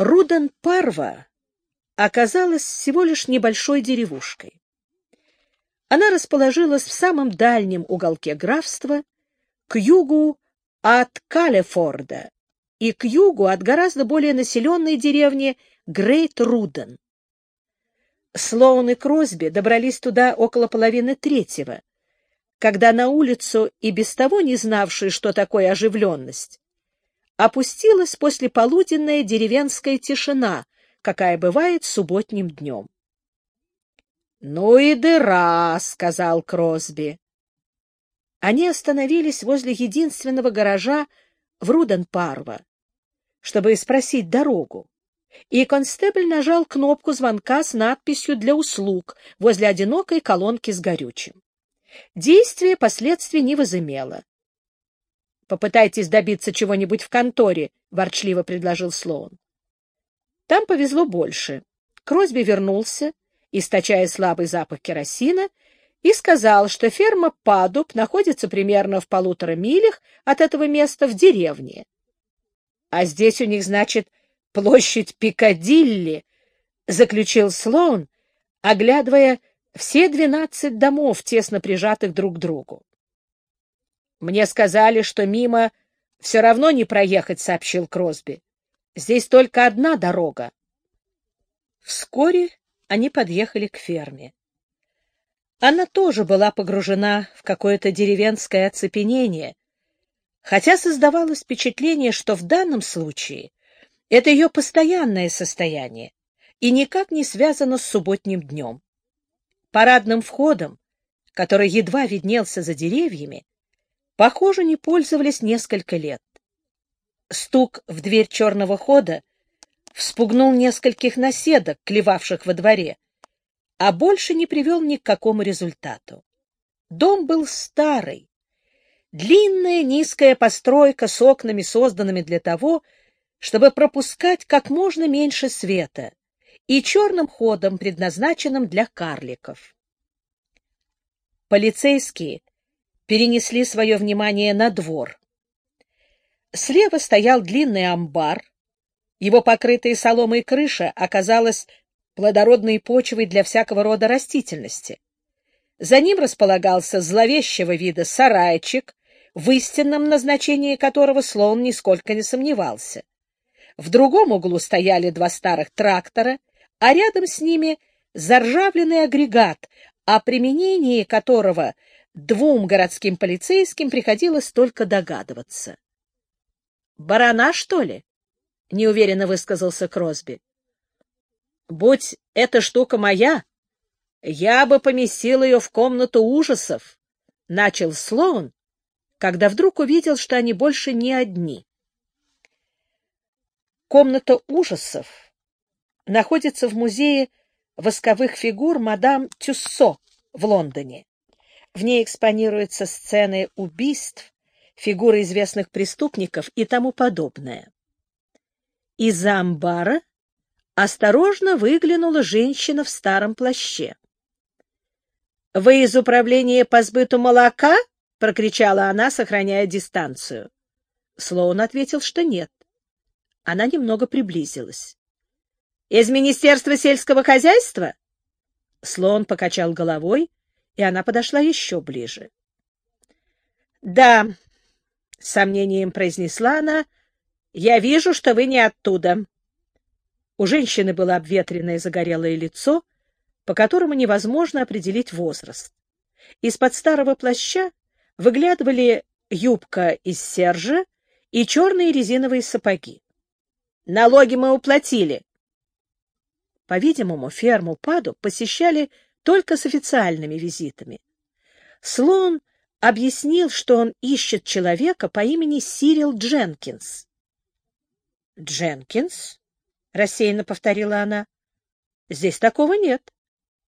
Руден-Парва оказалась всего лишь небольшой деревушкой. Она расположилась в самом дальнем уголке графства, к югу от Калефорда и к югу от гораздо более населенной деревни Грейт-Руден. Слоун и Кросби добрались туда около половины третьего, когда на улицу и без того не знавшие, что такое оживленность, опустилась послеполуденная деревенская тишина, какая бывает субботним днем. — Ну и дыра, — сказал Кросби. Они остановились возле единственного гаража в Руденпарва, чтобы спросить дорогу, и констебль нажал кнопку звонка с надписью «Для услуг» возле одинокой колонки с горючим. Действие последствий не возымело. «Попытайтесь добиться чего-нибудь в конторе», — ворчливо предложил Слоун. Там повезло больше. Кросби вернулся, источая слабый запах керосина, и сказал, что ферма Падуб находится примерно в полутора милях от этого места в деревне. А здесь у них, значит, площадь Пикадилли, — заключил Слоун, оглядывая все двенадцать домов, тесно прижатых друг к другу. — Мне сказали, что мимо все равно не проехать, — сообщил Кросби. — Здесь только одна дорога. Вскоре они подъехали к ферме. Она тоже была погружена в какое-то деревенское оцепенение, хотя создавалось впечатление, что в данном случае это ее постоянное состояние и никак не связано с субботним днем. Парадным входом, который едва виднелся за деревьями, похоже, не пользовались несколько лет. Стук в дверь черного хода вспугнул нескольких наседок, клевавших во дворе, а больше не привел ни к какому результату. Дом был старый. Длинная низкая постройка с окнами, созданными для того, чтобы пропускать как можно меньше света, и черным ходом, предназначенным для карликов. Полицейские перенесли свое внимание на двор. Слева стоял длинный амбар, его покрытая соломой крыша оказалась плодородной почвой для всякого рода растительности. За ним располагался зловещего вида сарайчик, в истинном назначении которого слон нисколько не сомневался. В другом углу стояли два старых трактора, а рядом с ними заржавленный агрегат, о применении которого двум городским полицейским приходилось только догадываться. «Барана, что ли?» — неуверенно высказался Кросби. «Будь эта штука моя, я бы поместил ее в комнату ужасов», — начал Слоун, когда вдруг увидел, что они больше не одни. Комната ужасов находится в музее восковых фигур мадам Тюссо в Лондоне. В ней экспонируются сцены убийств, фигуры известных преступников и тому подобное. Из-за амбара осторожно выглянула женщина в старом плаще. — Вы из управления по сбыту молока? — прокричала она, сохраняя дистанцию. Слоун ответил, что нет. Она немного приблизилась. Из Министерства сельского хозяйства? Слон покачал головой, и она подошла еще ближе. — Да, — с сомнением произнесла она, — я вижу, что вы не оттуда. У женщины было обветренное загорелое лицо, по которому невозможно определить возраст. Из-под старого плаща выглядывали юбка из сержа и черные резиновые сапоги. — Налоги мы уплатили, по-видимому, ферму Паду посещали только с официальными визитами. Слон объяснил, что он ищет человека по имени Сирил Дженкинс. «Дженкинс?» — рассеянно повторила она. «Здесь такого нет.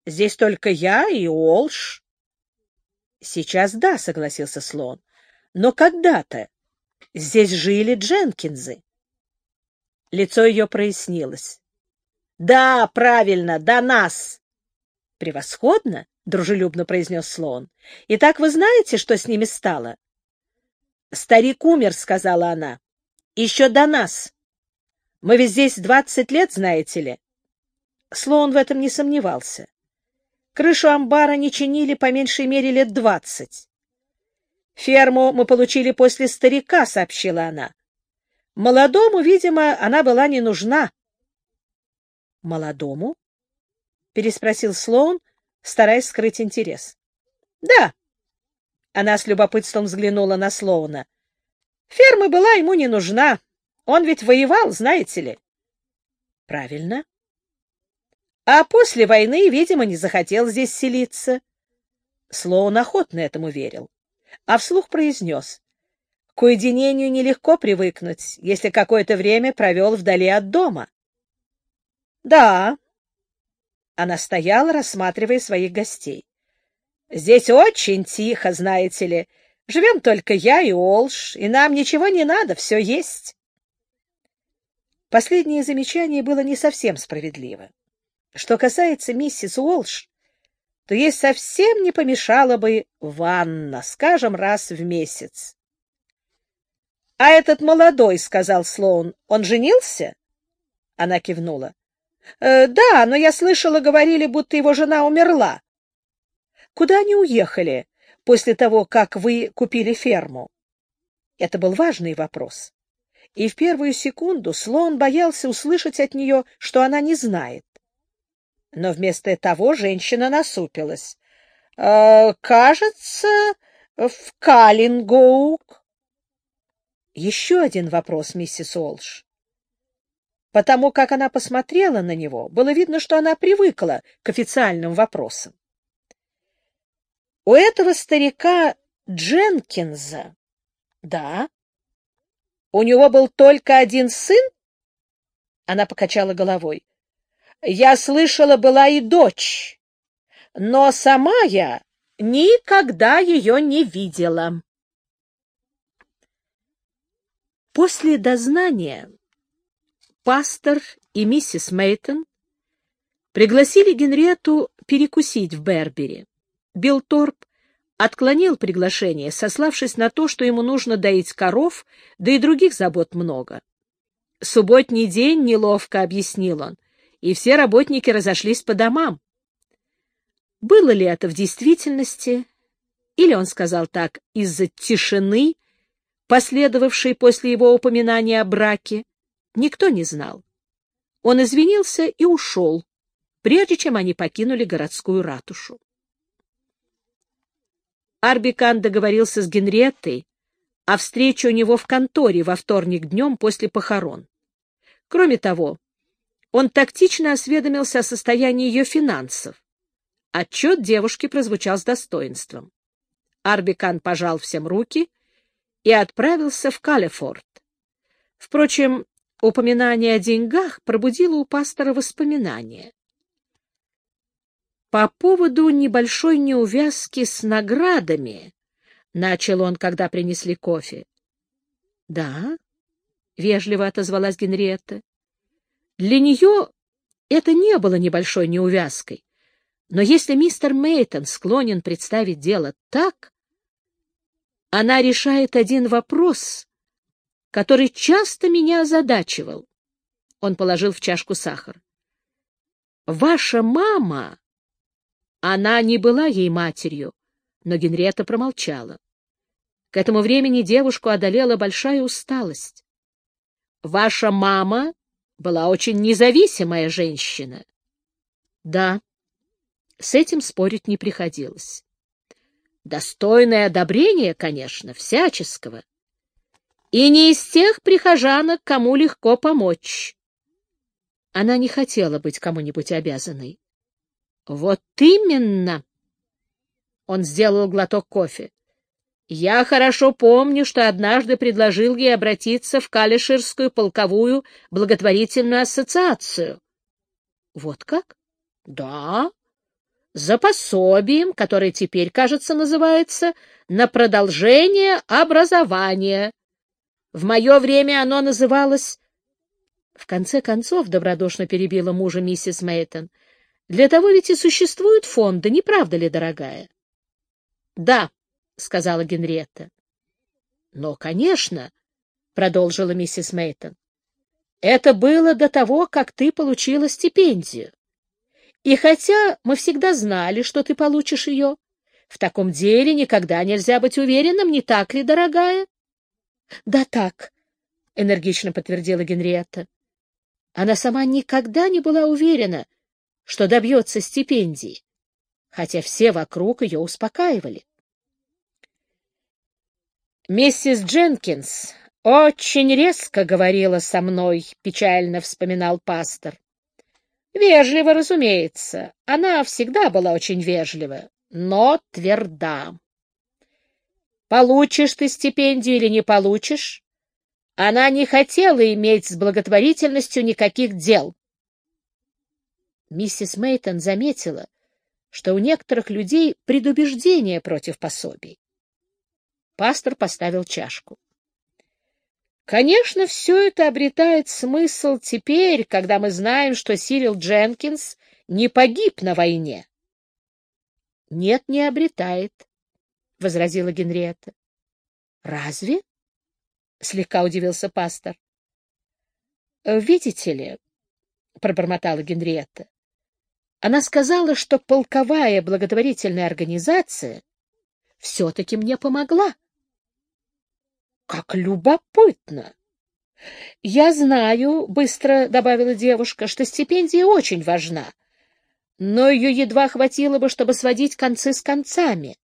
Здесь только я и Олш». «Сейчас да», — согласился Слон. «Но когда-то здесь жили Дженкинзы». Лицо ее прояснилось. Да, правильно, до нас. Превосходно, дружелюбно произнес слон. Итак, вы знаете, что с ними стало? Старик умер, сказала она. Еще до нас. Мы ведь здесь двадцать лет, знаете ли. Слоун в этом не сомневался. Крышу амбара не чинили по меньшей мере лет двадцать. Ферму мы получили после старика, — сообщила она. Молодому, видимо, она была не нужна. — Молодому? — переспросил Слоун, стараясь скрыть интерес. — Да. Она с любопытством взглянула на Слоуна. Ферма была ему не нужна. Он ведь воевал, знаете ли. — Правильно. А после войны, видимо, не захотел здесь селиться. Слоун охотно этому верил а вслух произнес. К уединению нелегко привыкнуть, если какое-то время провел вдали от дома. — Да. Она стояла, рассматривая своих гостей. — Здесь очень тихо, знаете ли. Живем только я и Олш, и нам ничего не надо, все есть. Последнее замечание было не совсем справедливо. Что касается миссис Уолш, то ей совсем не помешала бы ванна, скажем, раз в месяц. — А этот молодой, — сказал Слоун, — он женился? Она кивнула. «Э, — Да, но я слышала, говорили, будто его жена умерла. — Куда они уехали после того, как вы купили ферму? Это был важный вопрос. И в первую секунду Слоун боялся услышать от нее, что она не знает. Но вместо того женщина насупилась. «Э, «Кажется, в Каллингоук». Еще один вопрос, миссис Олш. Потому как она посмотрела на него, было видно, что она привыкла к официальным вопросам. У этого старика Дженкинза, да, у него был только один сын? Она покачала головой. Я слышала, была и дочь, но сама я никогда ее не видела. После дознания пастор и миссис Мейтон пригласили Генриетту перекусить в Бербери. Билторп отклонил приглашение, сославшись на то, что ему нужно доить коров, да и других забот много. «Субботний день, — неловко объяснил он, и все работники разошлись по домам. Было ли это в действительности, или он сказал так из-за тишины, последовавшей после его упоминания о браке, никто не знал. Он извинился и ушел, прежде чем они покинули городскую ратушу. Арбикан договорился с Генриеттой о встрече у него в конторе во вторник днем после похорон. Кроме того, он тактично осведомился о состоянии ее финансов. Отчет девушки прозвучал с достоинством. Арбикан пожал всем руки и отправился в Калифорд. Впрочем, упоминание о деньгах пробудило у пастора воспоминания. По поводу небольшой неувязки с наградами, — начал он, когда принесли кофе. — Да, — вежливо отозвалась Генриетта. Для нее это не было небольшой неувязкой. Но если мистер Мейтон склонен представить дело так, она решает один вопрос, который часто меня озадачивал. Он положил в чашку сахар. Ваша мама... Она не была ей матерью, но Генриетта промолчала. К этому времени девушку одолела большая усталость. Ваша мама была очень независимая женщина. Да, с этим спорить не приходилось. Достойное одобрение, конечно, всяческого. И не из тех прихожанок, кому легко помочь. Она не хотела быть кому-нибудь обязанной. Вот именно! Он сделал глоток кофе. Я хорошо помню, что однажды предложил ей обратиться в Калиширскую полковую благотворительную ассоциацию. Вот как? Да. За пособием, которое теперь, кажется, называется «На продолжение образования». В мое время оно называлось... В конце концов, добродушно перебила мужа миссис Мейтон, для того ведь и существуют фонды, не правда ли, дорогая? Да, — сказала Генриетта. — Но, конечно, — продолжила миссис Мейтон, Это было до того, как ты получила стипендию. И хотя мы всегда знали, что ты получишь ее, в таком деле никогда нельзя быть уверенным, не так ли, дорогая? — Да так, — энергично подтвердила Генриетта. Она сама никогда не была уверена, что добьется стипендии, хотя все вокруг ее успокаивали. Миссис Дженкинс очень резко говорила со мной, печально вспоминал пастор. Вежливо, разумеется. Она всегда была очень вежлива, но тверда. Получишь ты стипендию или не получишь, она не хотела иметь с благотворительностью никаких дел. Миссис Мейтон заметила, что у некоторых людей предубеждение против пособий. Пастор поставил чашку. Конечно, все это обретает смысл теперь, когда мы знаем, что Сирил Дженкинс не погиб на войне. — Нет, не обретает, — возразила Генриетта. — Разве? — слегка удивился пастор. — Видите ли, — пробормотала Генриетта, — она сказала, что полковая благотворительная организация все-таки мне помогла. Как любопытно! Я знаю, — быстро добавила девушка, — что стипендия очень важна, но ее едва хватило бы, чтобы сводить концы с концами.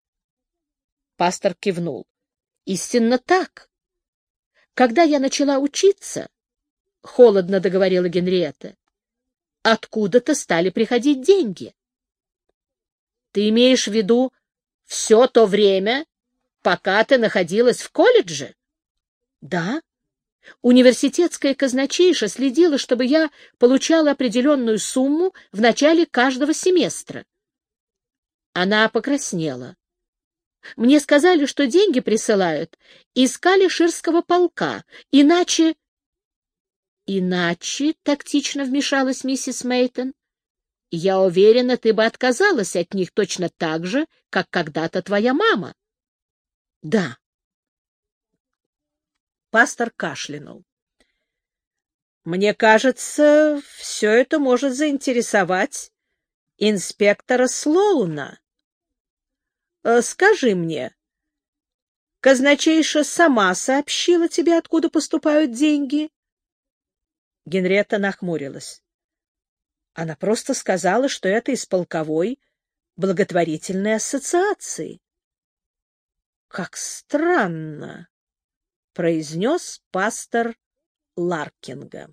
Пастор кивнул. Истинно так. Когда я начала учиться, — холодно договорила Генриетта, — откуда-то стали приходить деньги. Ты имеешь в виду все то время, пока ты находилась в колледже? Да. Университетская казначейша следила, чтобы я получала определенную сумму в начале каждого семестра. Она покраснела. Мне сказали, что деньги присылают из Калиширского полка, иначе... Иначе, — тактично вмешалась миссис Мейтон, — я уверена, ты бы отказалась от них точно так же, как когда-то твоя мама. — Да, Пастор кашлянул. Мне кажется, все это может заинтересовать инспектора Слоуна. Э, скажи мне, казначейша сама сообщила тебе, откуда поступают деньги? Генрета нахмурилась. Она просто сказала, что это из полковой благотворительной ассоциации. Как странно произнес пастор Ларкинга.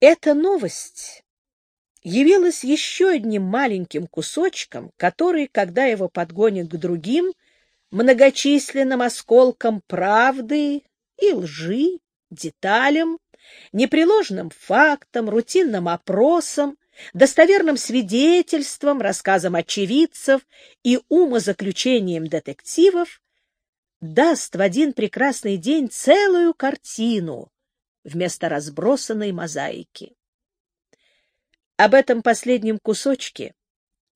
Эта новость явилась еще одним маленьким кусочком, который, когда его подгонят к другим, многочисленным осколкам правды и лжи, деталям, непреложным фактам, рутинным опросам, достоверным свидетельствам, рассказам очевидцев и умозаключениям детективов, даст в один прекрасный день целую картину вместо разбросанной мозаики. Об этом последнем кусочке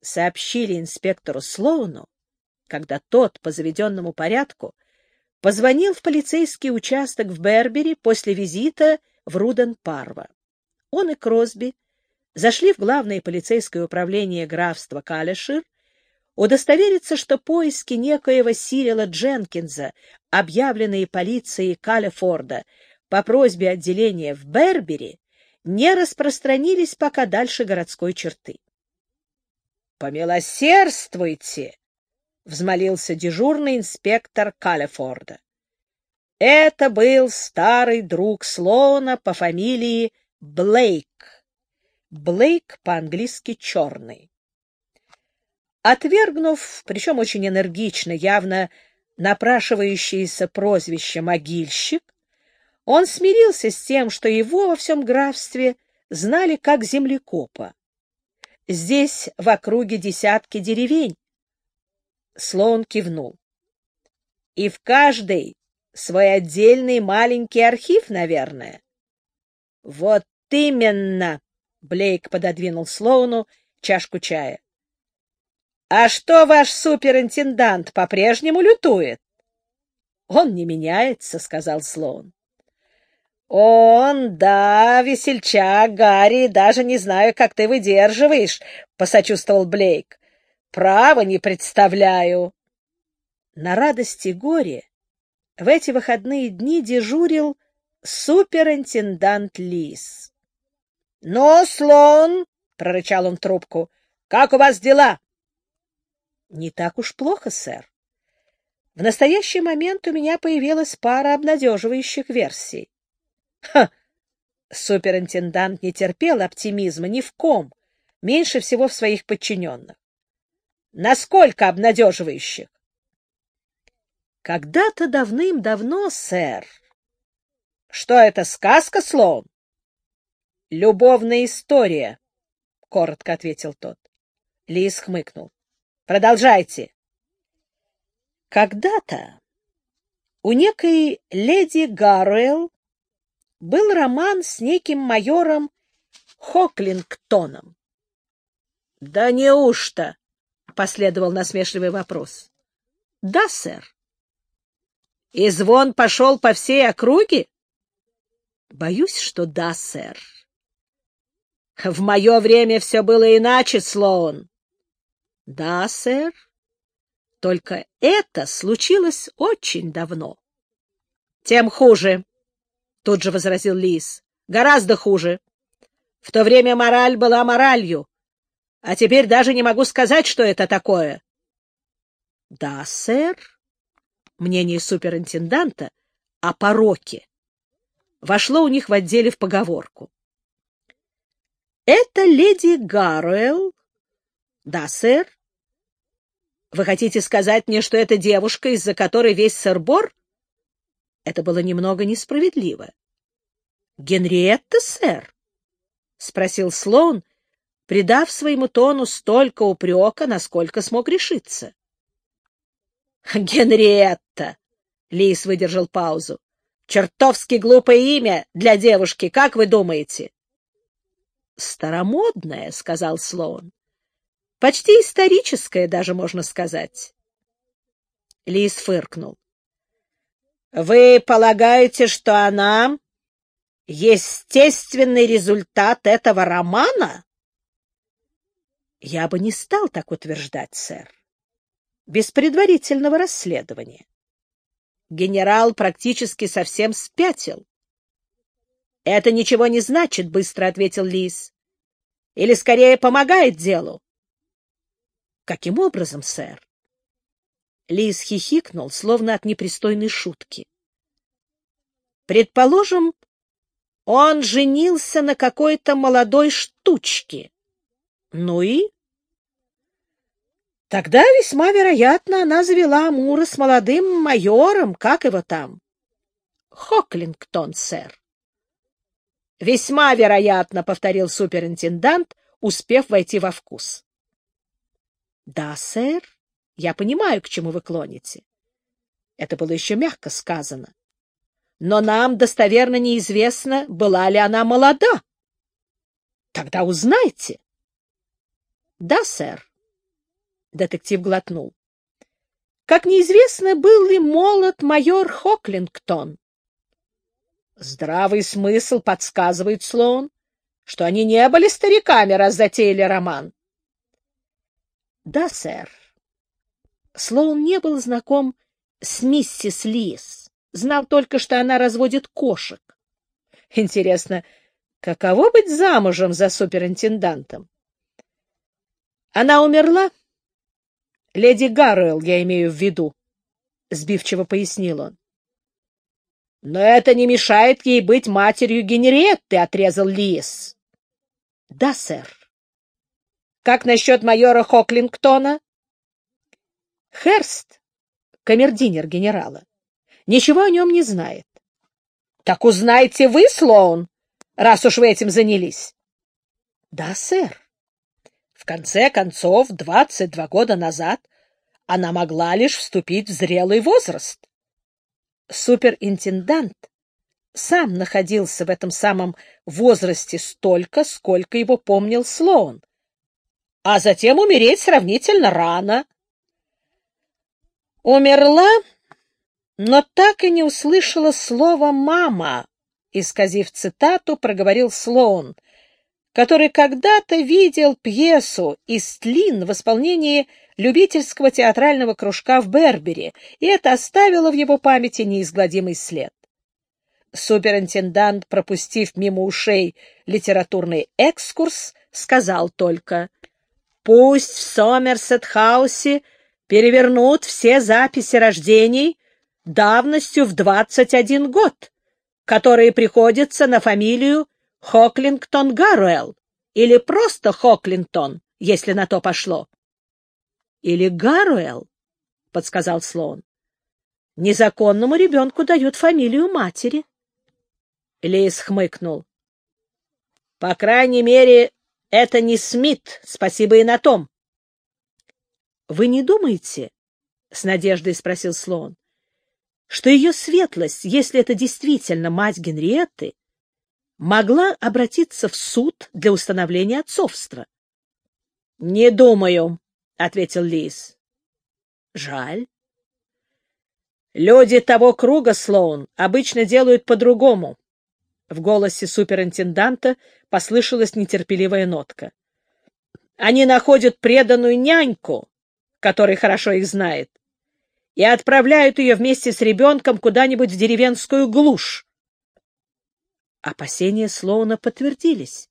сообщили инспектору Слоуну, когда тот по заведенному порядку позвонил в полицейский участок в Бербери после визита в Руден-Парва. Он и Кросби зашли в главное полицейское управление графства Калешир удостовериться, что поиски некоего Сирила Дженкинза, объявленные полицией Калифорда по просьбе отделения в Бербери, не распространились пока дальше городской черты. «Помилосердствуйте!» — взмолился дежурный инспектор Калифорда. Это был старый друг Слоуна по фамилии Блейк. Блейк по-английски «черный». Отвергнув, причем очень энергично, явно напрашивающееся прозвище «могильщик», он смирился с тем, что его во всем графстве знали как землекопа. Здесь в округе десятки деревень. Слоун кивнул. И в каждой свой отдельный маленький архив, наверное. Вот именно, Блейк пододвинул Слоуну чашку чая. «А что ваш по-прежнему лютует?» «Он не меняется», — сказал Слоун. Он, да, весельчак, Гарри, даже не знаю, как ты выдерживаешь, — посочувствовал Блейк. Право не представляю. На радости горе в эти выходные дни дежурил суперинтендант Лис. — Ну, слон, — прорычал он трубку, — как у вас дела? — Не так уж плохо, сэр. В настоящий момент у меня появилась пара обнадеживающих версий. Ха! Суперинтендант не терпел оптимизма ни в ком, меньше всего в своих подчиненных. Насколько обнадеживающих? Когда-то давным-давно, сэр. Что это, сказка, слон? Любовная история, — коротко ответил тот. Лис хмыкнул. Продолжайте. Когда-то у некой леди Гаруэлл был роман с неким майором Хоклингтоном. — Да неужто? — последовал насмешливый вопрос. — Да, сэр. — И звон пошел по всей округе? — Боюсь, что да, сэр. — В мое время все было иначе, Слоун. — Да, сэр. Только это случилось очень давно. — Тем хуже. — тут же возразил Лис. — Гораздо хуже. В то время мораль была моралью, а теперь даже не могу сказать, что это такое. — Да, сэр. Мнение суперинтенданта о пороке вошло у них в отделе в поговорку. — Это леди Гаруэлл. — Да, сэр. — Вы хотите сказать мне, что это девушка, из-за которой весь сыр-бор? Это было немного несправедливо. — Генриетта, сэр? — спросил Слоун, придав своему тону столько упрека, насколько смог решиться. — Генриетта! — Лис выдержал паузу. — Чертовски глупое имя для девушки, как вы думаете? — Старомодное, — сказал Слоун. — Почти историческое, даже можно сказать. Лис фыркнул. Вы полагаете, что она естественный результат этого романа? Я бы не стал так утверждать, сэр. Без предварительного расследования. Генерал практически совсем спятил. — Это ничего не значит, — быстро ответил Лис. — Или, скорее, помогает делу. — Каким образом, сэр? Лис хихикнул, словно от непристойной шутки. Предположим, он женился на какой-то молодой штучке. Ну и? Тогда весьма вероятно, она завела Амура с молодым майором, как его там? Хоклингтон, сэр. Весьма вероятно, — повторил суперинтендант, успев войти во вкус. — Да, сэр, я понимаю, к чему вы клоните. Это было еще мягко сказано. Но нам достоверно неизвестно, была ли она молода. Тогда узнайте. Да, сэр. Детектив глотнул. Как неизвестно, был ли молод майор Хоклингтон. Здравый смысл подсказывает Слоун, что они не были стариками, раз затеяли роман. Да, сэр. Слоун не был знаком с миссис Лис, знал только, что она разводит кошек. Интересно, каково быть замужем за суперинтендантом? Она умерла? Леди Гаруэлл, я имею в виду, — сбивчиво пояснил он. — Но это не мешает ей быть матерью Генриетты, — отрезал Лис. — Да, сэр. — Как насчет майора Хоклингтона? Херст, камердинер генерала, ничего о нем не знает. — Так узнайте вы, Слоун, раз уж вы этим занялись. — Да, сэр. В конце концов, двадцать два года назад она могла лишь вступить в зрелый возраст. Суперинтендант сам находился в этом самом возрасте столько, сколько его помнил Слоун, а затем умереть сравнительно рано. Умерла, но так и не услышала слова «мама», исказив цитату, проговорил Слоун, который когда-то видел пьесу «Истлин» в исполнении любительского театрального кружка в Бербере, и это оставило в его памяти неизгладимый след. Суперинтендант, пропустив мимо ушей литературный экскурс, сказал только, «Пусть в Сомерсет-хаусе перевернут все записи рождений давностью в 21 год, которые приходятся на фамилию Хоклингтон Гаруэлл или просто Хоклингтон, если на то пошло. — Или Гаруэлл, — подсказал Слоун. — Незаконному ребенку дают фамилию матери. Лейс хмыкнул. — По крайней мере, это не Смит, спасибо и на том. — Вы не думаете, — с надеждой спросил Слоун, — что ее светлость, если это действительно мать Генриетты, могла обратиться в суд для установления отцовства? — Не думаю, — ответил Лис. — Жаль. Люди того круга, Слоун, обычно делают по-другому. В голосе суперинтенданта послышалась нетерпеливая нотка. Они находят преданную няньку, которая хорошо их знает, и отправляют ее вместе с ребенком куда-нибудь в деревенскую глушь. Опасения Слоуна подтвердились.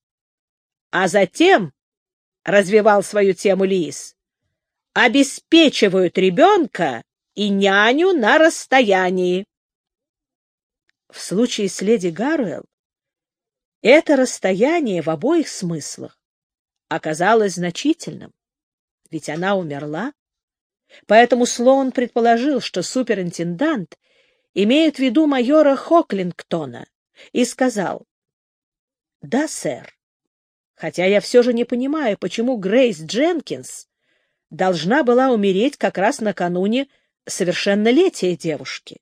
А затем, — развивал свою тему Лиис, — обеспечивают ребенка и няню на расстоянии. В случае с леди Гаруэлл это расстояние в обоих смыслах оказалось значительным, ведь она умерла. Поэтому Слоун предположил, что суперинтендант имеет в виду майора Хоклингтона, и сказал, «Да, сэр, хотя я все же не понимаю, почему Грейс Дженкинс должна была умереть как раз накануне совершеннолетия девушки».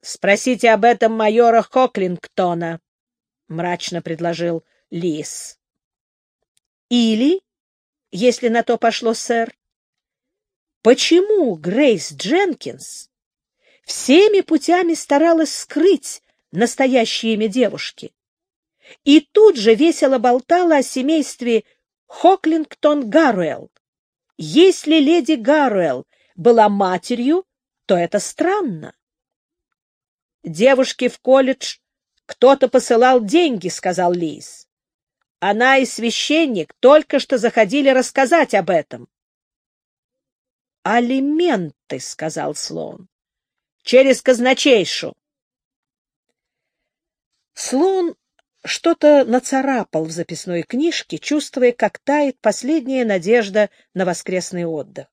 «Спросите об этом майора Хоклингтона», — мрачно предложил Лис. «Или, если на то пошло, сэр, почему Грейс Дженкинс всеми путями старалась скрыть настоящее имя девушки. И тут же весело болтала о семействе Хоклингтон Гаруэлл. Если леди Гаруэлл была матерью, то это странно. Девушке в колледж кто-то посылал деньги, сказал Лиз. Она и священник только что заходили рассказать об этом. «Алименты», — сказал Слоун, — «через казначейшу». Слон что-то нацарапал в записной книжке, чувствуя, как тает последняя надежда на воскресный отдых.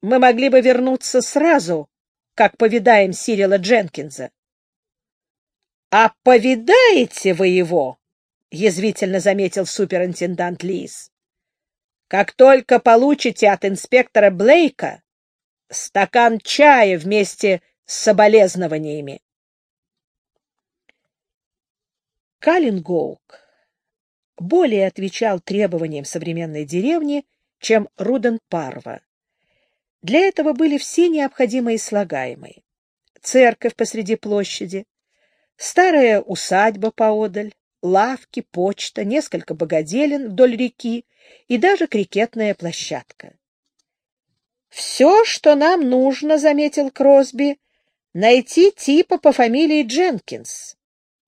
«Мы могли бы вернуться сразу, как повидаем Сирила Дженкинза». «А повидаете вы его?» — язвительно заметил суперинтендант Лис. «Как только получите от инспектора Блейка стакан чая вместе с соболезнованиями». Каллингоук более отвечал требованиям современной деревни, чем Руден-Парва. Для этого были все необходимые слагаемые. Церковь посреди площади, старая усадьба поодаль, лавки, почта, несколько богоделин вдоль реки и даже крикетная площадка. «Все, что нам нужно, — заметил Кросби, — найти типа по фамилии Дженкинс.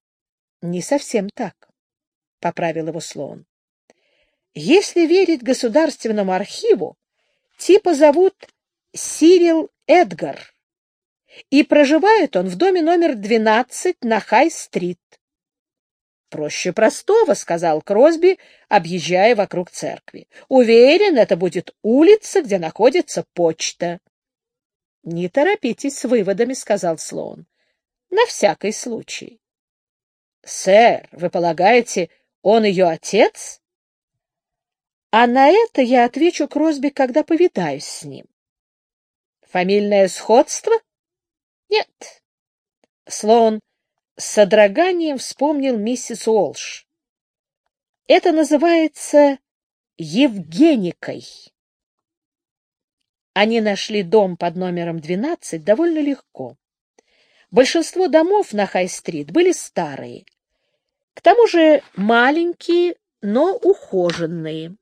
— Не совсем так, — поправил его Слоун. — Если верить Государственному архиву, типа зовут Сирил Эдгар, и проживает он в доме номер 12 на Хай-стрит. — Проще простого, — сказал Кросби, объезжая вокруг церкви. — Уверен, это будет улица, где находится почта. — Не торопитесь с выводами, — сказал Слоун. — На всякий случай. — Сэр, вы полагаете, он ее отец? — А на это я отвечу Кросби, когда повидаюсь с ним. — Фамильное сходство? — Нет. Слоун с содроганием вспомнил миссис Уолш. Это называется Евгеникой. Они нашли дом под номером 12 довольно легко. Большинство домов на Хай-стрит были старые. К тому же маленькие, но ухоженные.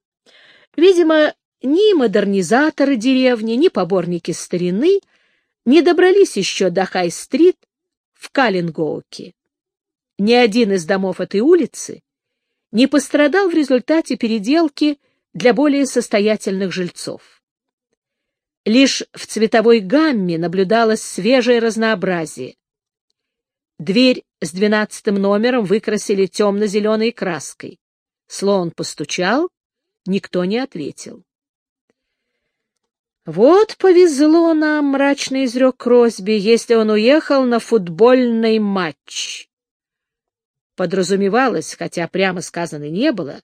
Видимо, ни модернизаторы деревни, ни поборники старины не добрались еще до Хай-стрит в Каллингоуке. Ни один из домов этой улицы не пострадал в результате переделки для более состоятельных жильцов. Лишь в цветовой гамме наблюдалось свежее разнообразие. Дверь с двенадцатым номером выкрасили темно-зеленой краской. Слон постучал, никто не ответил. «Вот повезло нам», — мрачно изрек Кросби, — «если он уехал на футбольный матч». Подразумевалось, хотя прямо сказано не было,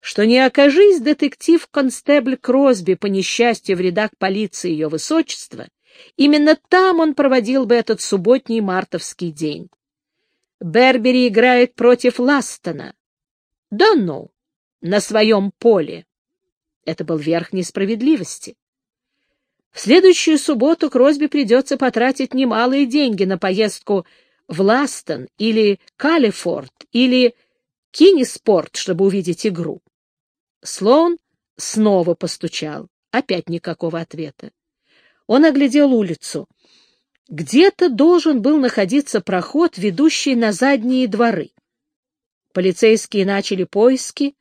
что не окажись детектив-констебль Кросби по несчастью в рядах полиции ее высочества, именно там он проводил бы этот субботний мартовский день. Бербери играет против Ластона. Да ну, на своем поле. Это был верх несправедливости. В следующую субботу Кросби придется потратить немалые деньги на поездку в Ластон или Калифорд или Киниспорт, чтобы увидеть игру. Слоун снова постучал. Опять никакого ответа. Он оглядел улицу. Где-то должен был находиться проход, ведущий на задние дворы. Полицейские начали поиски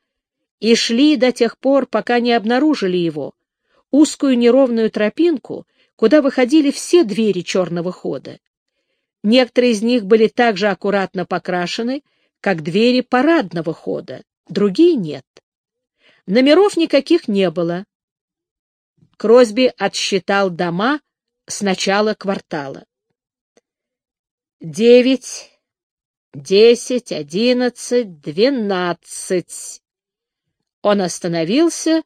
и шли до тех пор, пока не обнаружили его, узкую неровную тропинку, куда выходили все двери черного хода. Некоторые из них были так же аккуратно покрашены, как двери парадного хода, другие нет. Номеров никаких не было. Кросби отсчитал дома с начала квартала. Девять, десять, одиннадцать, двенадцать. Он остановился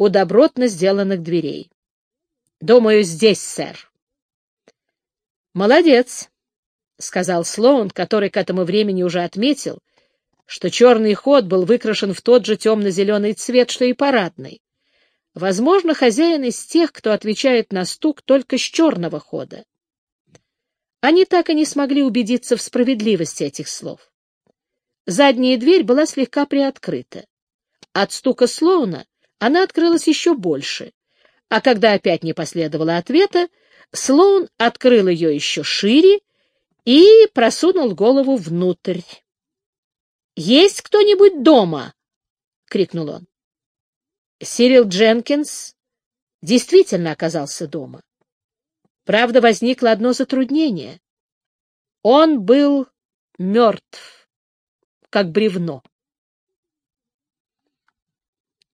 у добротно сделанных дверей. — Думаю, здесь, сэр. — Молодец, — сказал Слоун, который к этому времени уже отметил, что черный ход был выкрашен в тот же темно-зеленый цвет, что и парадный. Возможно, хозяин из тех, кто отвечает на стук только с черного хода. Они так и не смогли убедиться в справедливости этих слов. Задняя дверь была слегка приоткрыта. От стука Слоуна она открылась еще больше, а когда опять не последовало ответа, Слоун открыл ее еще шире и просунул голову внутрь. Есть кто-нибудь дома? — крикнул он. Сирил Дженкинс действительно оказался дома. Правда, возникло одно затруднение. Он был мертв, как бревно.